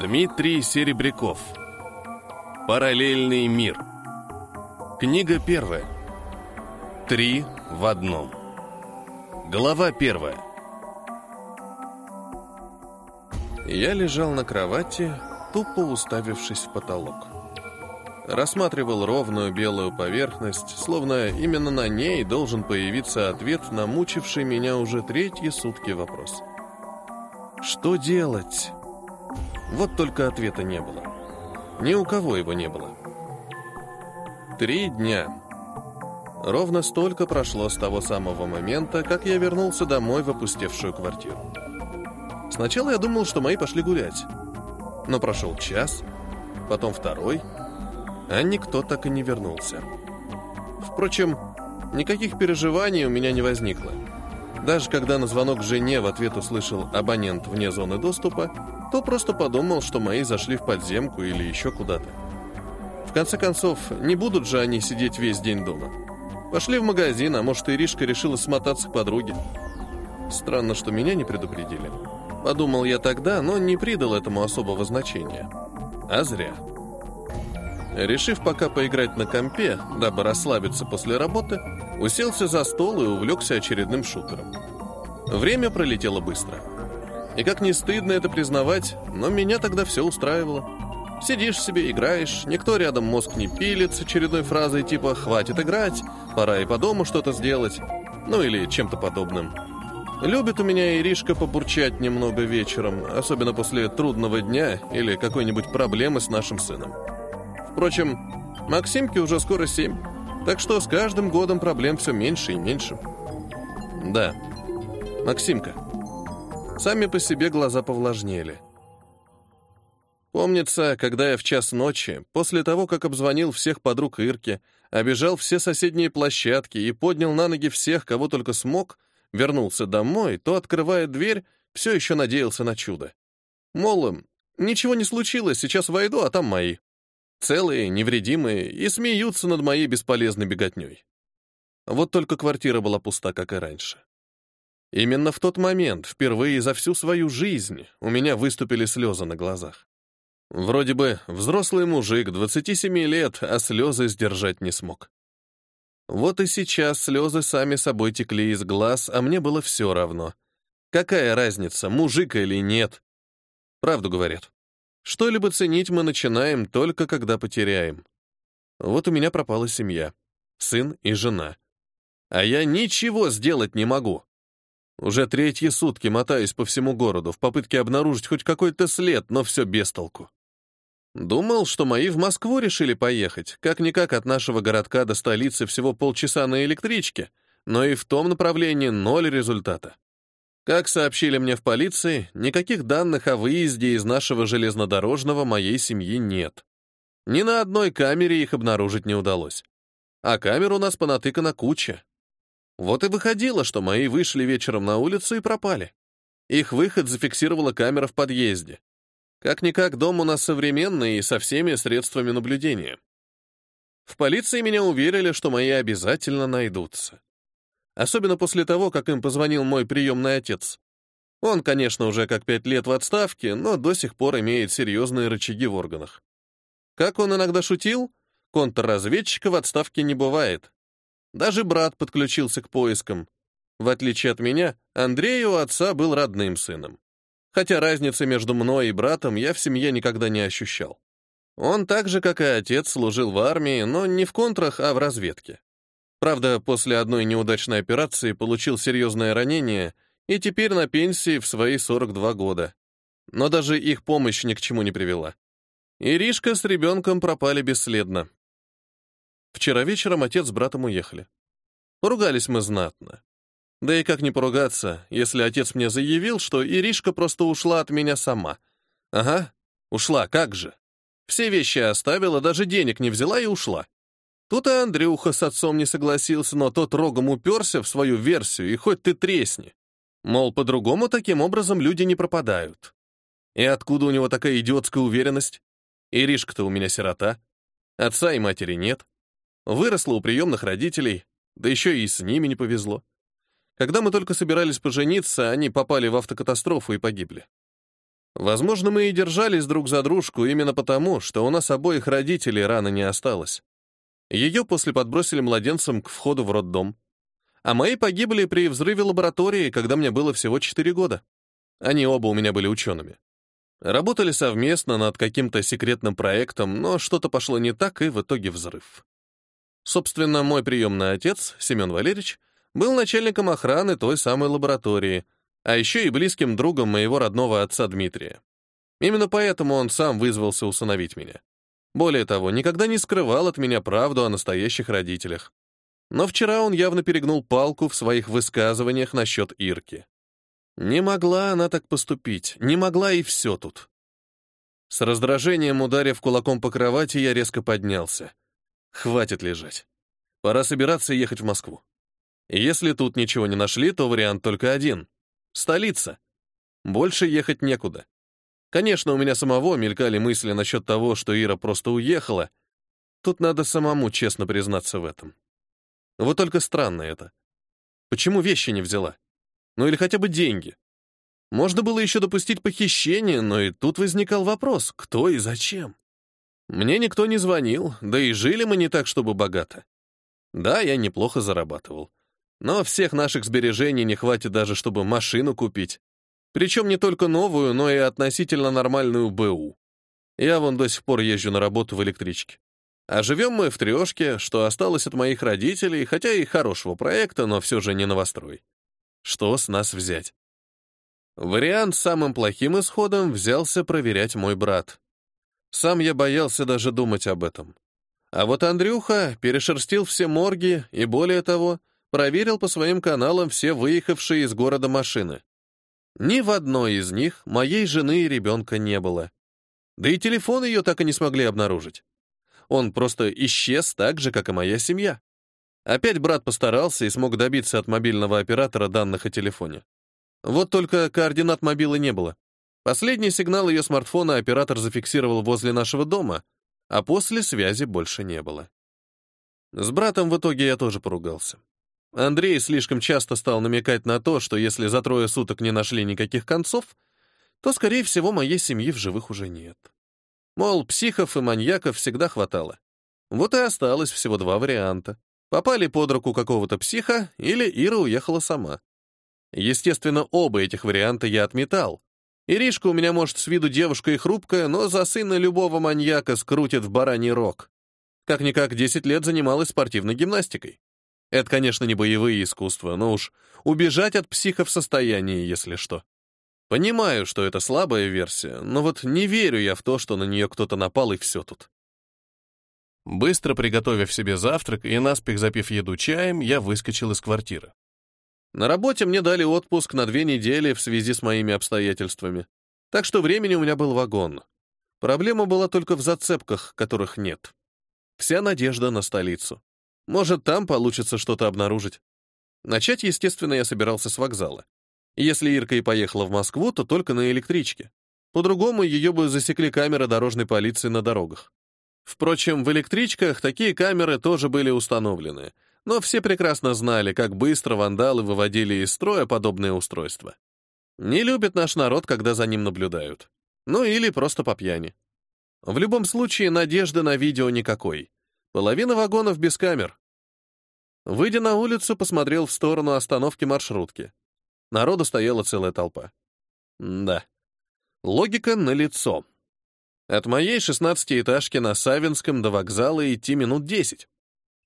Дмитрий Серебряков. Параллельный мир. Книга первая. Три в одном. Глава первая. Я лежал на кровати, тупо уставившись в потолок. Рассматривал ровную белую поверхность, словно именно на ней должен появиться ответ на мучивший меня уже третьи сутки вопрос. Что делать? Вот только ответа не было. Ни у кого его не было. Три дня. Ровно столько прошло с того самого момента, как я вернулся домой в опустевшую квартиру. Сначала я думал, что мои пошли гулять. Но прошел час, потом второй, а никто так и не вернулся. Впрочем, никаких переживаний у меня не возникло. Даже когда на звонок жене в ответ услышал абонент вне зоны доступа, то просто подумал, что мои зашли в подземку или еще куда-то. В конце концов, не будут же они сидеть весь день дома. Пошли в магазин, а может, Иришка решила смотаться к подруге. Странно, что меня не предупредили. Подумал я тогда, но не придал этому особого значения. А зря. Решив пока поиграть на компе, дабы расслабиться после работы, уселся за стол и увлекся очередным шутером. Время пролетело быстро. И как не стыдно это признавать, но меня тогда все устраивало. Сидишь себе, играешь, никто рядом мозг не пилит с очередной фразой типа «хватит играть», «пора и по дому что-то сделать», ну или чем-то подобным. Любит у меня Иришка побурчать немного вечером, особенно после трудного дня или какой-нибудь проблемы с нашим сыном. Впрочем, Максимке уже скоро семь, так что с каждым годом проблем все меньше и меньше. Да, Максимка. Сами по себе глаза повлажнели. Помнится, когда я в час ночи, после того, как обзвонил всех подруг Ирки, обежал все соседние площадки и поднял на ноги всех, кого только смог, вернулся домой, то, открывая дверь, все еще надеялся на чудо. Мол, ничего не случилось, сейчас войду, а там мои. Целые, невредимые и смеются над моей бесполезной беготней. Вот только квартира была пуста, как и раньше. Именно в тот момент, впервые за всю свою жизнь, у меня выступили слезы на глазах. Вроде бы взрослый мужик, 27 лет, а слезы сдержать не смог. Вот и сейчас слезы сами собой текли из глаз, а мне было все равно. Какая разница, мужик или нет? Правду говорят. Что-либо ценить мы начинаем только когда потеряем. Вот у меня пропала семья, сын и жена. А я ничего сделать не могу. Уже третьи сутки мотаюсь по всему городу в попытке обнаружить хоть какой-то след, но все без толку. Думал, что мои в Москву решили поехать. Как-никак от нашего городка до столицы всего полчаса на электричке, но и в том направлении ноль результата. Как сообщили мне в полиции, никаких данных о выезде из нашего железнодорожного моей семьи нет. Ни на одной камере их обнаружить не удалось. А камер у нас понатыкана куча. Вот и выходило, что мои вышли вечером на улицу и пропали. Их выход зафиксировала камера в подъезде. Как-никак дом у нас современный и со всеми средствами наблюдения. В полиции меня уверили, что мои обязательно найдутся. Особенно после того, как им позвонил мой приемный отец. Он, конечно, уже как пять лет в отставке, но до сих пор имеет серьезные рычаги в органах. Как он иногда шутил, контрразведчика в отставке не бывает. Даже брат подключился к поискам. В отличие от меня, Андрей у отца был родным сыном. Хотя разницы между мной и братом я в семье никогда не ощущал. Он так же, как и отец, служил в армии, но не в контрах, а в разведке. Правда, после одной неудачной операции получил серьезное ранение и теперь на пенсии в свои 42 года. Но даже их помощь ни к чему не привела. Иришка с ребенком пропали бесследно. Вчера вечером отец с братом уехали. Поругались мы знатно. Да и как не поругаться, если отец мне заявил, что Иришка просто ушла от меня сама. Ага, ушла, как же. Все вещи оставила, даже денег не взяла и ушла. Тут и Андрюха с отцом не согласился, но тот рогом уперся в свою версию, и хоть ты тресни. Мол, по-другому таким образом люди не пропадают. И откуда у него такая идиотская уверенность? Иришка-то у меня сирота. Отца и матери нет. Выросла у приемных родителей, да еще и с ними не повезло. Когда мы только собирались пожениться, они попали в автокатастрофу и погибли. Возможно, мы и держались друг за дружку именно потому, что у нас обоих родителей рано не осталось. Ее после подбросили младенцем к входу в роддом. А мои погибли при взрыве лаборатории, когда мне было всего 4 года. Они оба у меня были учеными. Работали совместно над каким-то секретным проектом, но что-то пошло не так, и в итоге взрыв. Собственно, мой приемный отец, Семен Валерьевич, был начальником охраны той самой лаборатории, а еще и близким другом моего родного отца Дмитрия. Именно поэтому он сам вызвался усыновить меня. Более того, никогда не скрывал от меня правду о настоящих родителях. Но вчера он явно перегнул палку в своих высказываниях насчет Ирки. Не могла она так поступить, не могла и все тут. С раздражением ударив кулаком по кровати, я резко поднялся. Хватит лежать. Пора собираться и ехать в Москву. Если тут ничего не нашли, то вариант только один — столица. Больше ехать некуда. Конечно, у меня самого мелькали мысли насчет того, что Ира просто уехала. Тут надо самому честно признаться в этом. Вот только странно это. Почему вещи не взяла? Ну или хотя бы деньги? Можно было еще допустить похищение, но и тут возникал вопрос, кто и зачем. Мне никто не звонил, да и жили мы не так, чтобы богато. Да, я неплохо зарабатывал. Но всех наших сбережений не хватит даже, чтобы машину купить. Причем не только новую, но и относительно нормальную БУ. Я вон до сих пор езжу на работу в электричке. А живем мы в трешке, что осталось от моих родителей, хотя и хорошего проекта, но все же не новострой. Что с нас взять? Вариант с самым плохим исходом взялся проверять мой брат. Сам я боялся даже думать об этом. А вот Андрюха перешерстил все морги и, более того, проверил по своим каналам все выехавшие из города машины. Ни в одной из них моей жены и ребенка не было. Да и телефон ее так и не смогли обнаружить. Он просто исчез так же, как и моя семья. Опять брат постарался и смог добиться от мобильного оператора данных о телефоне. Вот только координат мобилы не было. Последний сигнал ее смартфона оператор зафиксировал возле нашего дома, а после связи больше не было. С братом в итоге я тоже поругался. Андрей слишком часто стал намекать на то, что если за трое суток не нашли никаких концов, то, скорее всего, моей семьи в живых уже нет. Мол, психов и маньяков всегда хватало. Вот и осталось всего два варианта. Попали под руку какого-то психа, или Ира уехала сама. Естественно, оба этих варианта я отметал, Иришка у меня, может, с виду девушка и хрупкая, но за сына любого маньяка скрутит в бараний рог. Как-никак 10 лет занималась спортивной гимнастикой. Это, конечно, не боевые искусства, но уж убежать от психа в состоянии, если что. Понимаю, что это слабая версия, но вот не верю я в то, что на нее кто-то напал и все тут. Быстро приготовив себе завтрак и наспех запив еду чаем, я выскочил из квартиры. На работе мне дали отпуск на две недели в связи с моими обстоятельствами. Так что времени у меня был вагон. Проблема была только в зацепках, которых нет. Вся надежда на столицу. Может, там получится что-то обнаружить. Начать, естественно, я собирался с вокзала. Если Ирка и поехала в Москву, то только на электричке. По-другому ее бы засекли камеры дорожной полиции на дорогах. Впрочем, в электричках такие камеры тоже были установлены — но все прекрасно знали, как быстро вандалы выводили из строя подобные устройства. Не любит наш народ, когда за ним наблюдают. Ну или просто по пьяни. В любом случае, надежды на видео никакой. Половина вагонов без камер. Выйдя на улицу, посмотрел в сторону остановки маршрутки. Народу стояла целая толпа. Да. Логика налицо. От моей шестнадцатиэтажки на Савинском до вокзала идти минут десять.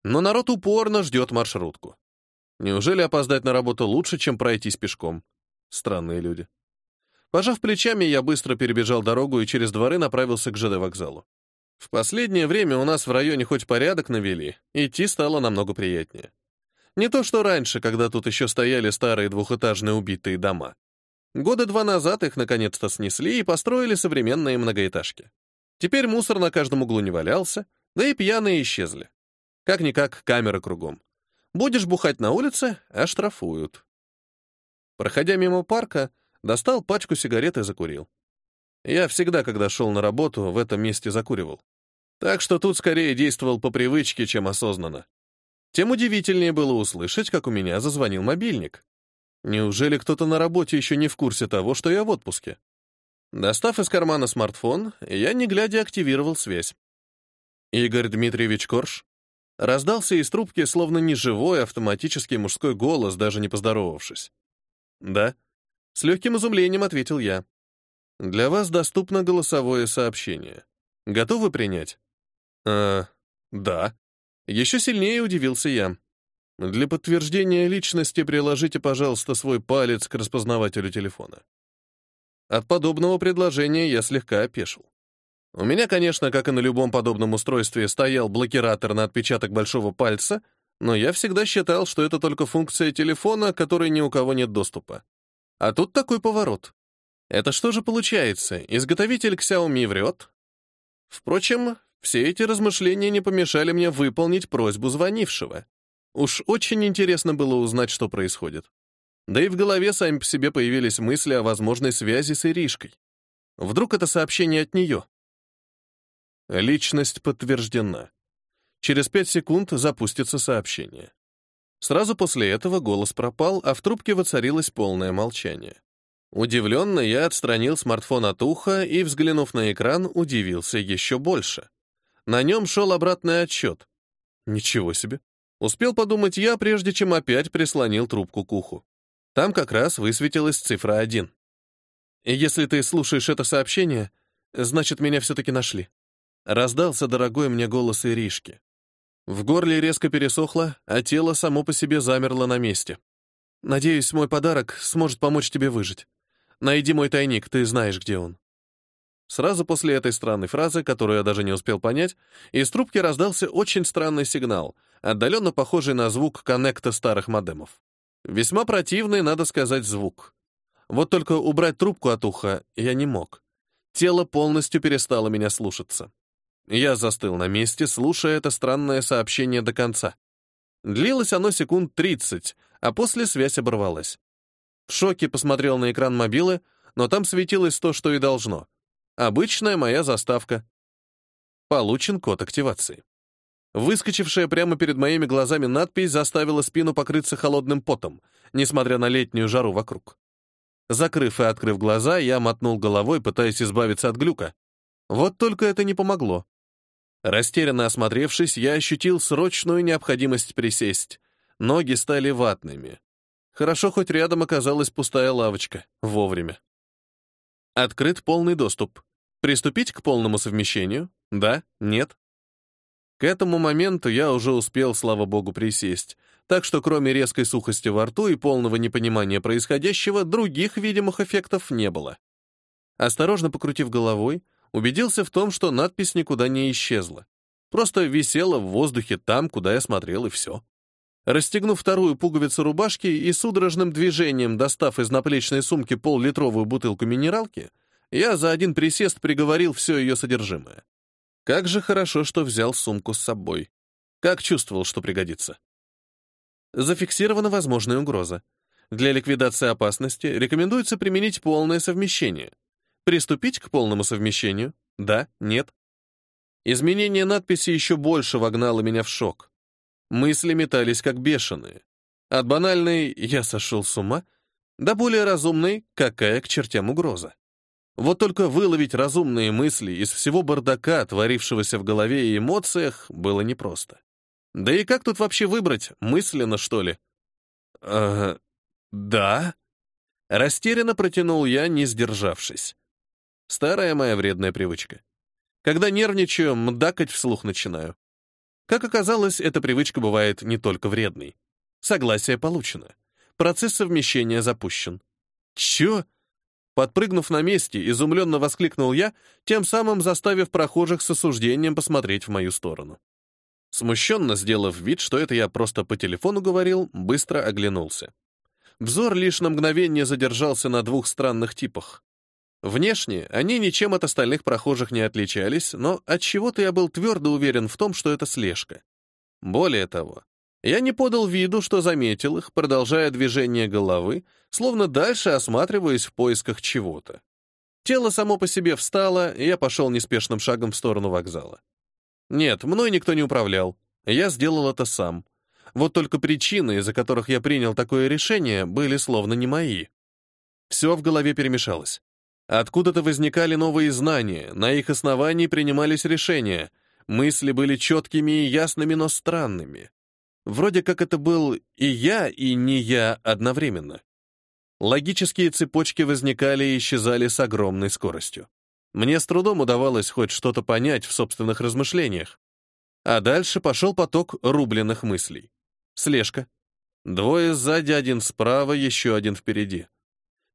Но народ упорно ждет маршрутку. Неужели опоздать на работу лучше, чем пройтись пешком? Странные люди. Пожав плечами, я быстро перебежал дорогу и через дворы направился к ЖД вокзалу. В последнее время у нас в районе хоть порядок навели, идти стало намного приятнее. Не то что раньше, когда тут еще стояли старые двухэтажные убитые дома. Года два назад их наконец-то снесли и построили современные многоэтажки. Теперь мусор на каждом углу не валялся, да и пьяные исчезли. Как-никак камера кругом. Будешь бухать на улице — оштрафуют. Проходя мимо парка, достал пачку сигарет и закурил. Я всегда, когда шел на работу, в этом месте закуривал. Так что тут скорее действовал по привычке, чем осознанно. Тем удивительнее было услышать, как у меня зазвонил мобильник. Неужели кто-то на работе еще не в курсе того, что я в отпуске? Достав из кармана смартфон, я, не глядя, активировал связь. Игорь Дмитриевич Корж раздался из трубки словно неживой автоматический мужской голос, даже не поздоровавшись. «Да», — с легким изумлением ответил я. «Для вас доступно голосовое сообщение. Готовы принять?» «Э, да». Еще сильнее удивился я. Для подтверждения личности приложите, пожалуйста, свой палец к распознавателю телефона. От подобного предложения я слегка опешил. У меня, конечно, как и на любом подобном устройстве, стоял блокиратор на отпечаток большого пальца, но я всегда считал, что это только функция телефона, которой ни у кого нет доступа. А тут такой поворот. Это что же получается? Изготовитель Xiaomi врет? Впрочем, все эти размышления не помешали мне выполнить просьбу звонившего. Уж очень интересно было узнать, что происходит. Да и в голове сами по себе появились мысли о возможной связи с Иришкой. Вдруг это сообщение от нее? Личность подтверждена. Через пять секунд запустится сообщение. Сразу после этого голос пропал, а в трубке воцарилось полное молчание. Удивленно я отстранил смартфон от уха и, взглянув на экран, удивился еще больше. На нем шел обратный отчет. Ничего себе. Успел подумать я, прежде чем опять прислонил трубку к уху. Там как раз высветилась цифра 1. И если ты слушаешь это сообщение, значит, меня все-таки нашли. Раздался дорогой мне голос Иришки. В горле резко пересохло, а тело само по себе замерло на месте. Надеюсь, мой подарок сможет помочь тебе выжить. Найди мой тайник, ты знаешь, где он. Сразу после этой странной фразы, которую я даже не успел понять, из трубки раздался очень странный сигнал, отдаленно похожий на звук коннекта старых модемов. Весьма противный, надо сказать, звук. Вот только убрать трубку от уха я не мог. Тело полностью перестало меня слушаться. Я застыл на месте, слушая это странное сообщение до конца. Длилось оно секунд 30, а после связь оборвалась. В шоке посмотрел на экран мобилы, но там светилось то, что и должно. Обычная моя заставка. Получен код активации. Выскочившая прямо перед моими глазами надпись заставила спину покрыться холодным потом, несмотря на летнюю жару вокруг. Закрыв и открыв глаза, я мотнул головой, пытаясь избавиться от глюка. Вот только это не помогло. Растерянно осмотревшись, я ощутил срочную необходимость присесть. Ноги стали ватными. Хорошо, хоть рядом оказалась пустая лавочка. Вовремя. Открыт полный доступ. Приступить к полному совмещению? Да? Нет? К этому моменту я уже успел, слава богу, присесть, так что кроме резкой сухости во рту и полного непонимания происходящего, других видимых эффектов не было. Осторожно покрутив головой, убедился в том, что надпись никуда не исчезла. Просто висела в воздухе там, куда я смотрел, и все. Расстегнув вторую пуговицу рубашки и судорожным движением достав из наплечной сумки пол-литровую бутылку минералки, я за один присест приговорил все ее содержимое. Как же хорошо, что взял сумку с собой. Как чувствовал, что пригодится. Зафиксирована возможная угроза. Для ликвидации опасности рекомендуется применить полное совмещение — Приступить к полному совмещению? Да? Нет? Изменение надписи еще больше вогнало меня в шок. Мысли метались как бешеные. От банальной «я сошел с ума» до более разумной «какая к чертям угроза». Вот только выловить разумные мысли из всего бардака, творившегося в голове и эмоциях, было непросто. Да и как тут вообще выбрать, мысленно, что ли? «Э, да?» Растерянно протянул я, не сдержавшись. Старая моя вредная привычка. Когда нервничаю, мдакать вслух начинаю. Как оказалось, эта привычка бывает не только вредной. Согласие получено. Процесс совмещения запущен. Чё? Подпрыгнув на месте, изумленно воскликнул я, тем самым заставив прохожих с осуждением посмотреть в мою сторону. Смущенно сделав вид, что это я просто по телефону говорил, быстро оглянулся. Взор лишь на мгновение задержался на двух странных типах. Внешне они ничем от остальных прохожих не отличались, но от чего то я был твердо уверен в том, что это слежка. Более того, я не подал виду, что заметил их, продолжая движение головы, словно дальше осматриваясь в поисках чего-то. Тело само по себе встало, и я пошел неспешным шагом в сторону вокзала. Нет, мной никто не управлял. Я сделал это сам. Вот только причины, из-за которых я принял такое решение, были словно не мои. Все в голове перемешалось. Откуда-то возникали новые знания, на их основании принимались решения. Мысли были четкими и ясными, но странными. Вроде как это был и я, и не я одновременно. Логические цепочки возникали и исчезали с огромной скоростью. Мне с трудом удавалось хоть что-то понять в собственных размышлениях. А дальше пошел поток рубленных мыслей. Слежка. Двое сзади, один справа, еще один впереди.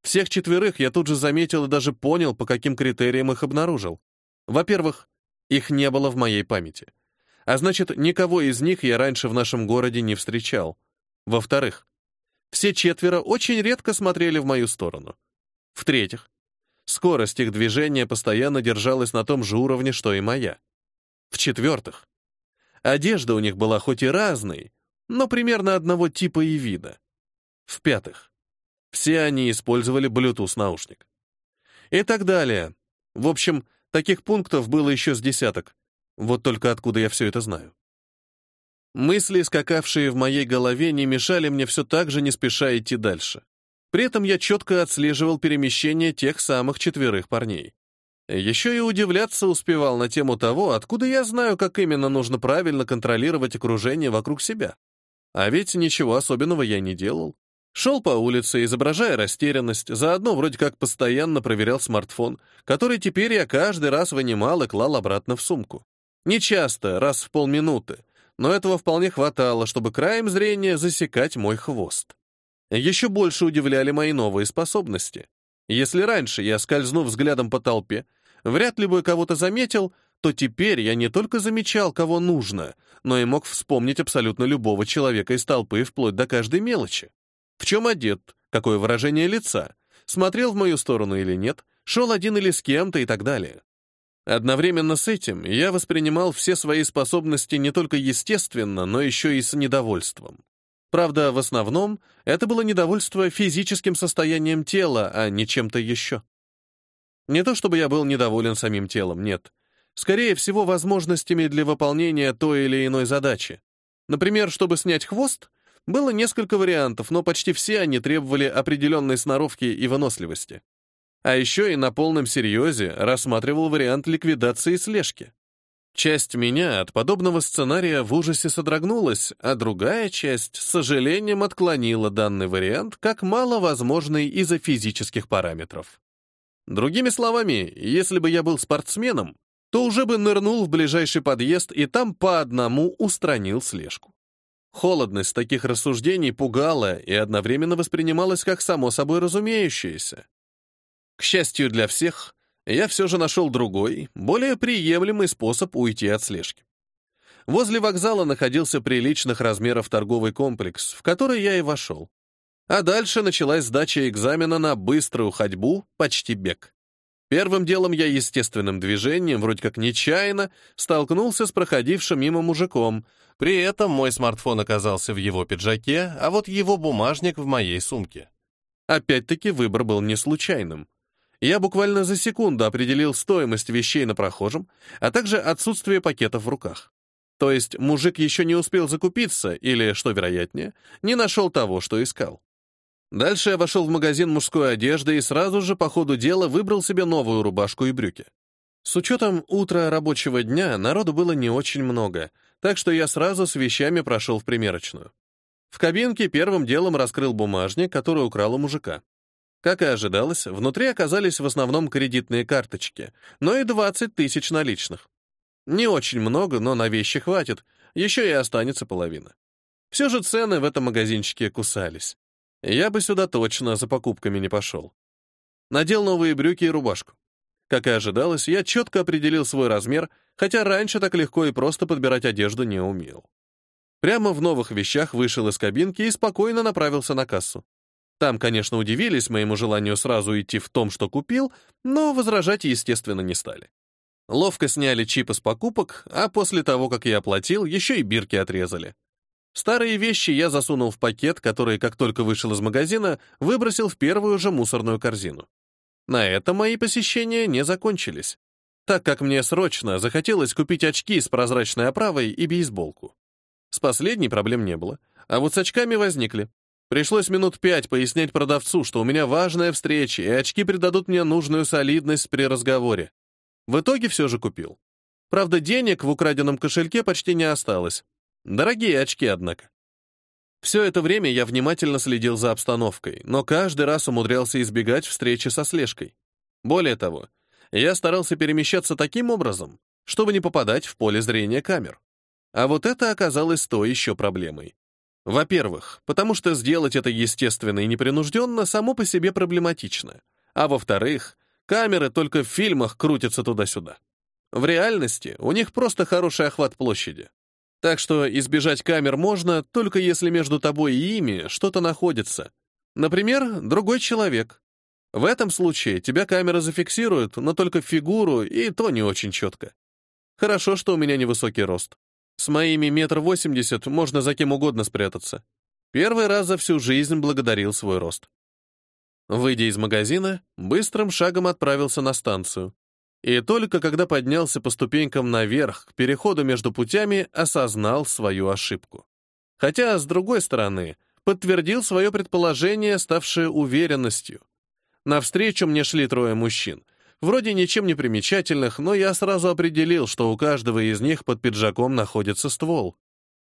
Всех четверых я тут же заметил и даже понял, по каким критериям их обнаружил. Во-первых, их не было в моей памяти. А значит, никого из них я раньше в нашем городе не встречал. Во-вторых, все четверо очень редко смотрели в мою сторону. В-третьих, скорость их движения постоянно держалась на том же уровне, что и моя. В-четвертых, одежда у них была хоть и разной, но примерно одного типа и вида. В-пятых, все они использовали Bluetooth-наушник. И так далее. В общем, таких пунктов было еще с десяток. Вот только откуда я все это знаю. Мысли, скакавшие в моей голове, не мешали мне все так же не спеша идти дальше. При этом я четко отслеживал перемещение тех самых четверых парней. Еще и удивляться успевал на тему того, откуда я знаю, как именно нужно правильно контролировать окружение вокруг себя. А ведь ничего особенного я не делал. Шел по улице, изображая растерянность, заодно вроде как постоянно проверял смартфон, который теперь я каждый раз вынимал и клал обратно в сумку. Не часто, раз в полминуты, но этого вполне хватало, чтобы краем зрения засекать мой хвост. Еще больше удивляли мои новые способности. Если раньше я, скользнув взглядом по толпе, вряд ли бы кого-то заметил, то теперь я не только замечал, кого нужно, но и мог вспомнить абсолютно любого человека из толпы вплоть до каждой мелочи. В чем одет, какое выражение лица, смотрел в мою сторону или нет, шел один или с кем-то и так далее. Одновременно с этим я воспринимал все свои способности не только естественно, но еще и с недовольством. Правда, в основном это было недовольство физическим состоянием тела, а не чем-то еще. Не то чтобы я был недоволен самим телом, нет. Скорее всего, возможностями для выполнения той или иной задачи. Например, чтобы снять хвост, было несколько вариантов, но почти все они требовали определенной сноровки и выносливости. А еще и на полном серьезе рассматривал вариант ликвидации слежки. Часть меня от подобного сценария в ужасе содрогнулась, а другая часть с сожалением отклонила данный вариант как маловозможный из-за физических параметров. Другими словами, если бы я был спортсменом, то уже бы нырнул в ближайший подъезд и там по одному устранил слежку. Холодность таких рассуждений пугала и одновременно воспринималась как само собой разумеющееся. К счастью для всех, я все же нашел другой, более приемлемый способ уйти от слежки. Возле вокзала находился приличных размеров торговый комплекс, в который я и вошел. А дальше началась сдача экзамена на быструю ходьбу, почти бег. Первым делом я естественным движением, вроде как нечаянно, столкнулся с проходившим мимо мужиком. При этом мой смартфон оказался в его пиджаке, а вот его бумажник в моей сумке. Опять-таки выбор был не случайным. Я буквально за секунду определил стоимость вещей на прохожем, а также отсутствие пакетов в руках. То есть мужик еще не успел закупиться или, что вероятнее, не нашел того, что искал. Дальше я вошел в магазин мужской одежды и сразу же по ходу дела выбрал себе новую рубашку и брюки. С учетом утра рабочего дня народу было не очень много, так что я сразу с вещами прошел в примерочную. В кабинке первым делом раскрыл бумажник, который украл у мужика. Как и ожидалось, внутри оказались в основном кредитные карточки, но и 20 тысяч наличных. Не очень много, но на вещи хватит, еще и останется половина. Все же цены в этом магазинчике кусались. Я бы сюда точно за покупками не пошел. Надел новые брюки и рубашку. Как и ожидалось, я четко определил свой размер, хотя раньше так легко и просто подбирать одежду не умел. Прямо в новых вещах вышел из кабинки и спокойно направился на кассу. Там, конечно, удивились моему желанию сразу идти в том, что купил, но возражать, естественно, не стали. Ловко сняли чип из покупок, а после того, как я оплатил, еще и бирки отрезали. Старые вещи я засунул в пакет, который, как только вышел из магазина, выбросил в первую же мусорную корзину. На этом мои посещения не закончились, так как мне срочно захотелось купить очки с прозрачной оправой и бейсболку. С последней проблем не было, а вот с очками возникли. Пришлось минут пять пояснять продавцу, что у меня важная встреча, и очки придадут мне нужную солидность при разговоре. В итоге все же купил. Правда, денег в украденном кошельке почти не осталось. Дорогие очки, однако. Все это время я внимательно следил за обстановкой, но каждый раз умудрялся избегать встречи со слежкой. Более того, я старался перемещаться таким образом, чтобы не попадать в поле зрения камер. А вот это оказалось то еще проблемой. Во-первых, потому что сделать это естественно и непринужденно само по себе проблематично. А во-вторых, камеры только в фильмах крутятся туда-сюда. В реальности у них просто хороший охват площади. Так что избежать камер можно, только если между тобой и ими что-то находится. Например, другой человек. В этом случае тебя камера зафиксирует, но только фигуру, и то не очень четко. Хорошо, что у меня невысокий рост. С моими метр восемьдесят можно за кем угодно спрятаться. Первый раз за всю жизнь благодарил свой рост. Выйдя из магазина, быстрым шагом отправился на станцию. И только когда поднялся по ступенькам наверх, к переходу между путями, осознал свою ошибку. Хотя, с другой стороны, подтвердил свое предположение, ставшее уверенностью. Навстречу мне шли трое мужчин — Вроде ничем не примечательных, но я сразу определил, что у каждого из них под пиджаком находится ствол.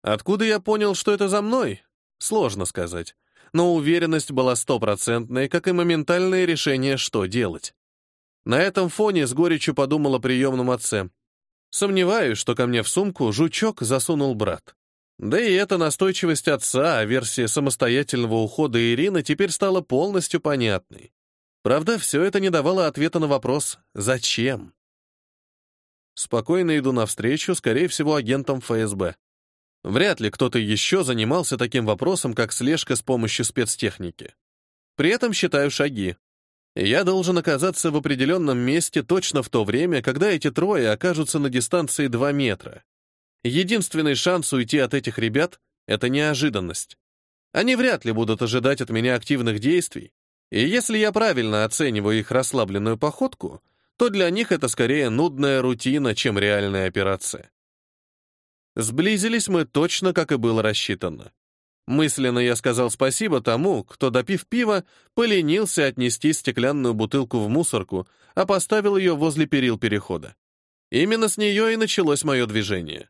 Откуда я понял, что это за мной? Сложно сказать. Но уверенность была стопроцентной, как и моментальное решение, что делать. На этом фоне с горечью подумал о приемном отце. Сомневаюсь, что ко мне в сумку жучок засунул брат. Да и эта настойчивость отца, а версия самостоятельного ухода Ирины теперь стала полностью понятной. Правда, все это не давало ответа на вопрос «Зачем?». Спокойно иду навстречу, скорее всего, агентам ФСБ. Вряд ли кто-то еще занимался таким вопросом, как слежка с помощью спецтехники. При этом считаю шаги. Я должен оказаться в определенном месте точно в то время, когда эти трое окажутся на дистанции 2 метра. Единственный шанс уйти от этих ребят — это неожиданность. Они вряд ли будут ожидать от меня активных действий, и если я правильно оцениваю их расслабленную походку, то для них это скорее нудная рутина, чем реальная операция. Сблизились мы точно, как и было рассчитано. Мысленно я сказал спасибо тому, кто, допив пива, поленился отнести стеклянную бутылку в мусорку, а поставил ее возле перил перехода. Именно с нее и началось мое движение.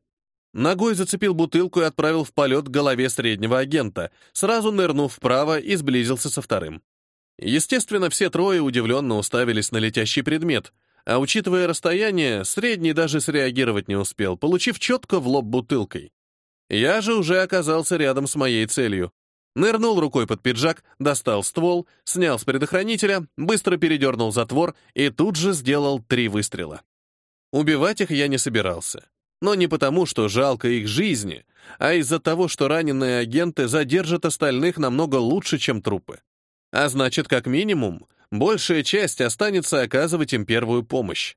Ногой зацепил бутылку и отправил в полет к голове среднего агента, сразу нырнув вправо и сблизился со вторым. Естественно, все трое удивленно уставились на летящий предмет, а учитывая расстояние, средний даже среагировать не успел, получив четко в лоб бутылкой. Я же уже оказался рядом с моей целью. Нырнул рукой под пиджак, достал ствол, снял с предохранителя, быстро передернул затвор и тут же сделал три выстрела. Убивать их я не собирался. Но не потому, что жалко их жизни, а из-за того, что раненые агенты задержат остальных намного лучше, чем трупы. А значит, как минимум, большая часть останется оказывать им первую помощь.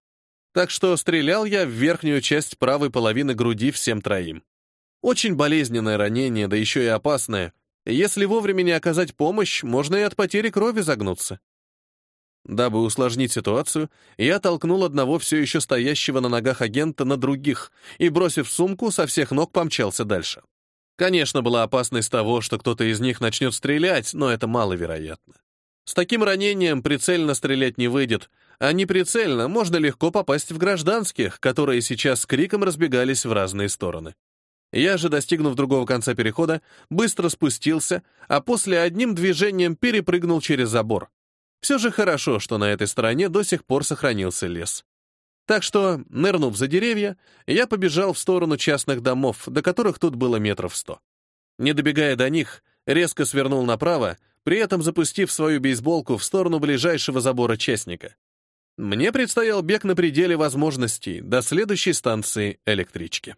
Так что стрелял я в верхнюю часть правой половины груди всем троим. Очень болезненное ранение, да еще и опасное. Если вовремя не оказать помощь, можно и от потери крови загнуться. Дабы усложнить ситуацию, я толкнул одного все еще стоящего на ногах агента на других и, бросив сумку, со всех ног помчался дальше. Конечно, была опасность того, что кто-то из них начнет стрелять, но это маловероятно. С таким ранением прицельно стрелять не выйдет, а неприцельно можно легко попасть в гражданских, которые сейчас с криком разбегались в разные стороны. Я же, достигнув другого конца перехода, быстро спустился, а после одним движением перепрыгнул через забор. Все же хорошо, что на этой стороне до сих пор сохранился лес. Так что, нырнув за деревья, я побежал в сторону частных домов, до которых тут было метров сто. Не добегая до них, резко свернул направо, при этом запустив свою бейсболку в сторону ближайшего забора частника. Мне предстоял бег на пределе возможностей до следующей станции электрички.